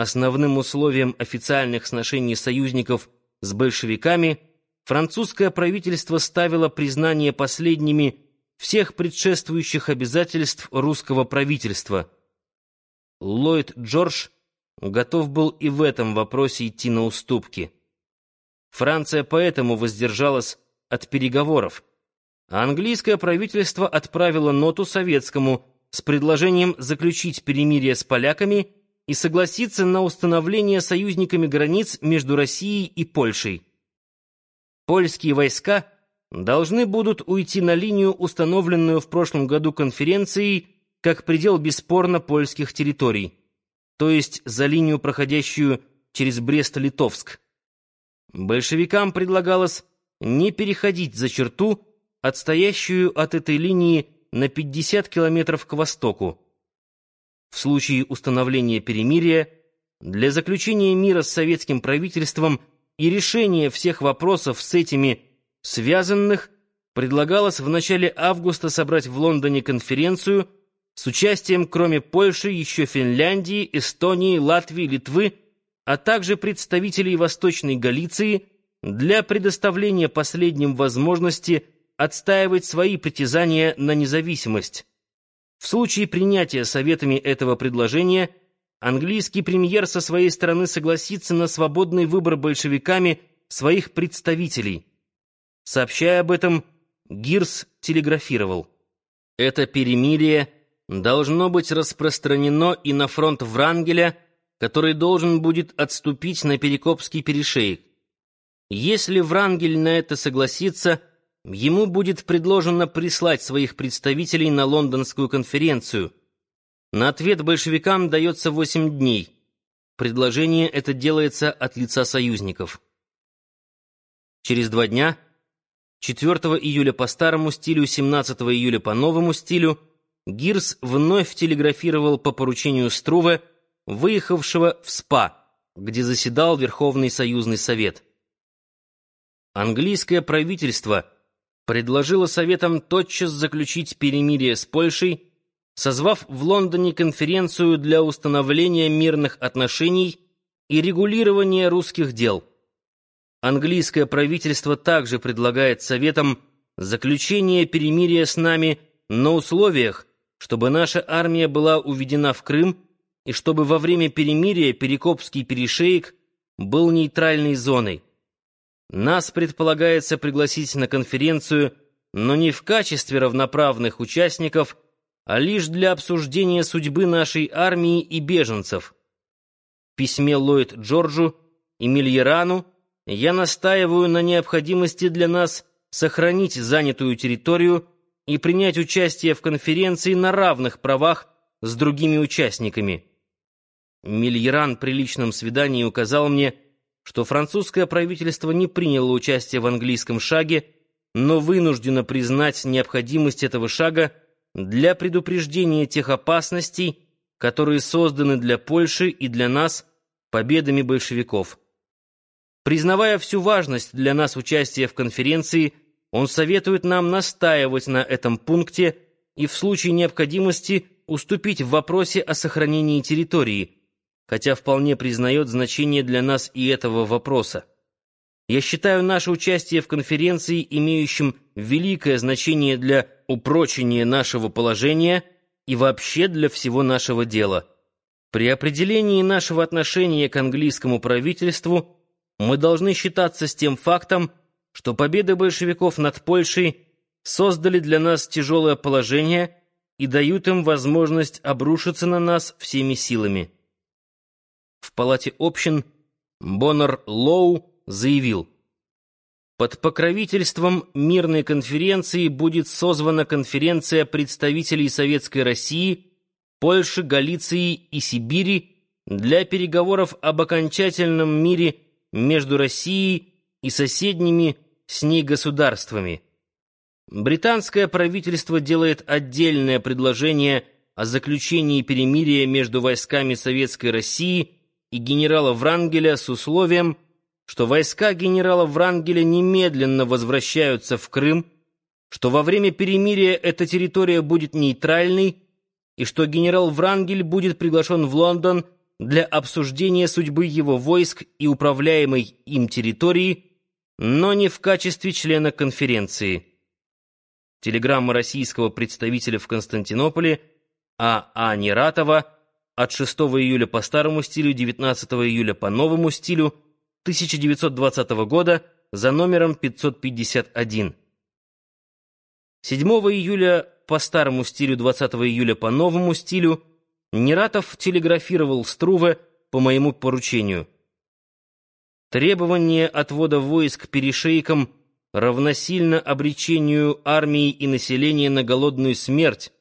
основным условием официальных сношений союзников с большевиками французское правительство ставило признание последними всех предшествующих обязательств русского правительства. Ллойд Джордж готов был и в этом вопросе идти на уступки. Франция поэтому воздержалась от переговоров, а английское правительство отправило ноту советскому с предложением заключить перемирие с поляками и согласиться на установление союзниками границ между Россией и Польшей. Польские войска должны будут уйти на линию, установленную в прошлом году конференцией, как предел бесспорно польских территорий, то есть за линию, проходящую через Брест-Литовск. Большевикам предлагалось не переходить за черту, отстоящую от этой линии на 50 километров к востоку. В случае установления перемирия, для заключения мира с советским правительством и решения всех вопросов с этими связанных, предлагалось в начале августа собрать в Лондоне конференцию с участием, кроме Польши, еще Финляндии, Эстонии, Латвии, Литвы, а также представителей Восточной Галиции для предоставления последним возможности отстаивать свои притязания на независимость. В случае принятия Советами этого предложения английский премьер со своей стороны согласится на свободный выбор большевиками своих представителей. Сообщая об этом, Гирс телеграфировал. Это перемирие должно быть распространено и на фронт Врангеля, который должен будет отступить на Перекопский перешеек. Если Врангель на это согласится, ему будет предложено прислать своих представителей на лондонскую конференцию. На ответ большевикам дается 8 дней. Предложение это делается от лица союзников. Через два дня, 4 июля по старому стилю, 17 июля по новому стилю, Гирс вновь телеграфировал по поручению Струве, выехавшего в СПА, где заседал Верховный союзный совет. Английское правительство – предложила Советам тотчас заключить перемирие с Польшей, созвав в Лондоне конференцию для установления мирных отношений и регулирования русских дел. Английское правительство также предлагает Советам заключение перемирия с нами на условиях, чтобы наша армия была уведена в Крым и чтобы во время перемирия Перекопский перешеек был нейтральной зоной. Нас предполагается пригласить на конференцию, но не в качестве равноправных участников, а лишь для обсуждения судьбы нашей армии и беженцев. В письме Ллойд Джорджу и Мильерану я настаиваю на необходимости для нас сохранить занятую территорию и принять участие в конференции на равных правах с другими участниками. Мильеран при личном свидании указал мне, что французское правительство не приняло участие в английском шаге, но вынуждено признать необходимость этого шага для предупреждения тех опасностей, которые созданы для Польши и для нас победами большевиков. Признавая всю важность для нас участия в конференции, он советует нам настаивать на этом пункте и в случае необходимости уступить в вопросе о сохранении территории – хотя вполне признает значение для нас и этого вопроса. Я считаю наше участие в конференции имеющим великое значение для упрочения нашего положения и вообще для всего нашего дела. При определении нашего отношения к английскому правительству мы должны считаться с тем фактом, что победы большевиков над Польшей создали для нас тяжелое положение и дают им возможность обрушиться на нас всеми силами. В палате общин Боннер Лоу заявил, под покровительством мирной конференции будет созвана конференция представителей Советской России, Польши, Галиции и Сибири для переговоров об окончательном мире между Россией и соседними с ней государствами. Британское правительство делает отдельное предложение о заключении перемирия между войсками Советской России и генерала Врангеля с условием, что войска генерала Врангеля немедленно возвращаются в Крым, что во время перемирия эта территория будет нейтральной и что генерал Врангель будет приглашен в Лондон для обсуждения судьбы его войск и управляемой им территории, но не в качестве члена конференции. Телеграмма российского представителя в Константинополе А. А. Нератова от 6 июля по старому стилю, 19 июля по новому стилю 1920 года за номером 551. 7 июля по старому стилю, 20 июля по новому стилю Нератов телеграфировал Струве по моему поручению. Требование отвода войск перешейкам равносильно обречению армии и населения на голодную смерть,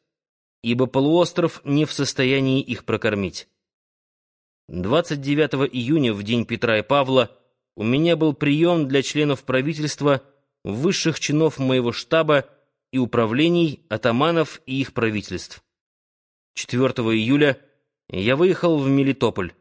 ибо полуостров не в состоянии их прокормить. 29 июня, в день Петра и Павла, у меня был прием для членов правительства, высших чинов моего штаба и управлений, атаманов и их правительств. 4 июля я выехал в Мелитополь.